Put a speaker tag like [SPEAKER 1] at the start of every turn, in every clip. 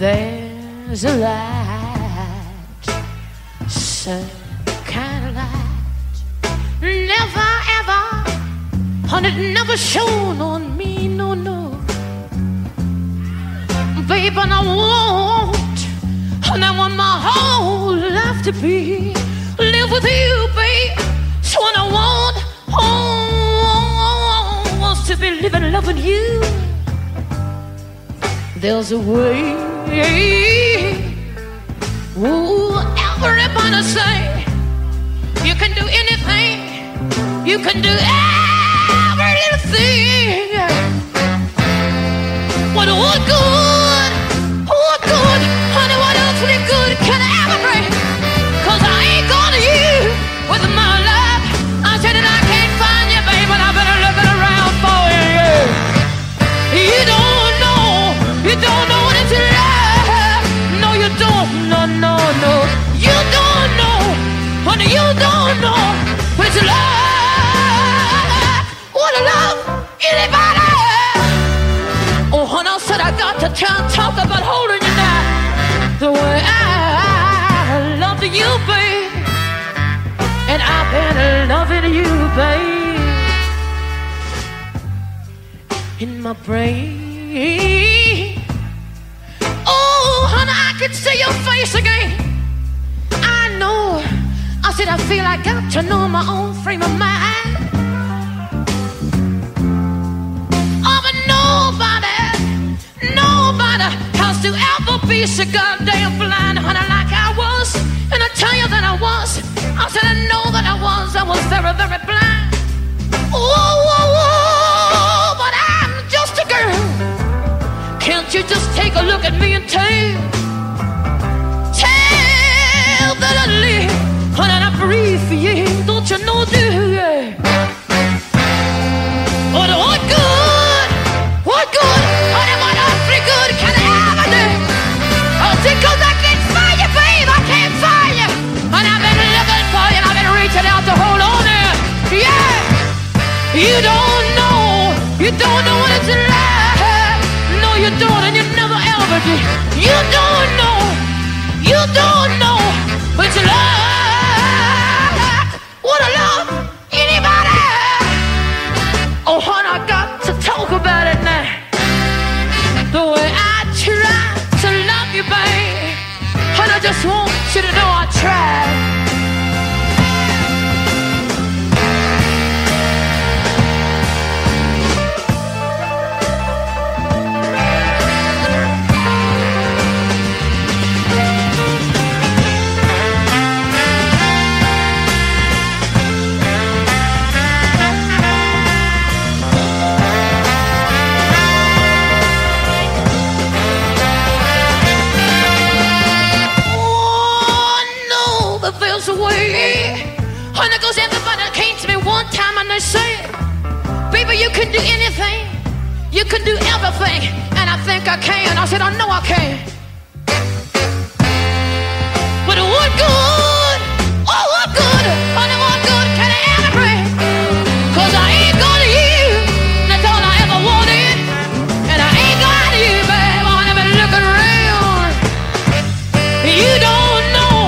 [SPEAKER 1] There's a light, some kind of light. Never ever, and it never shone on me, no, no. Babe, and I want, and I want my whole life to be live with you, babe. So I want, oh, wants to be living, loving you. There's a way. Ooh, everybody say you can do anything. You can do every little thing. What what good? You don't know love. Love, anybody? Oh, honey, I said I got to and talk about holding you now. The way I you, babe. And I've been loving you, babe. In my brain. Oh, honey, I can see your face again. I got to know my own frame of mind. Oh, but nobody, nobody has to ever be so goddamn blind, honey, like I was. And I tell you that I was. I said I know that I was. I was very, very blind. Oh, whoa, whoa, but I'm just a girl. Can't you just take a look at me and tell? Tell that I honey, I breathe for you. Don't you know, what good? What good? Oh, Awfully good can I ever do? Oh, find you, babe. I can't. And I've been for you, I've been reaching out to hold on there. Yeah. You don't know. You don't know what it's like. No, you don't, and you never ever did. You don't just want you to know I tried. Can do everything. And I think I can. I said, I know I can. But what good? Oh, what good? Honey, what good can I ever bring? Cause I ain't got you. That's all I ever wanted. And I ain't got you, babe. I've been looking around. You don't know,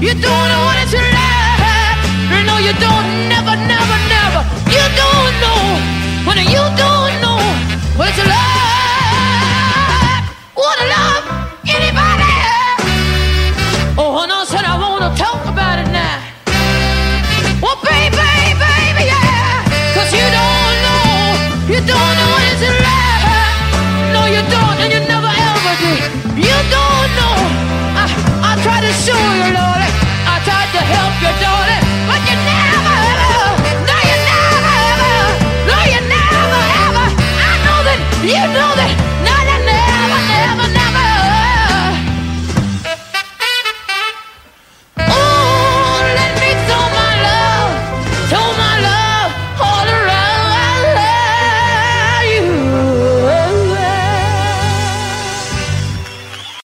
[SPEAKER 1] you don't know what it's like. No, you don't, No, no, never, never, never.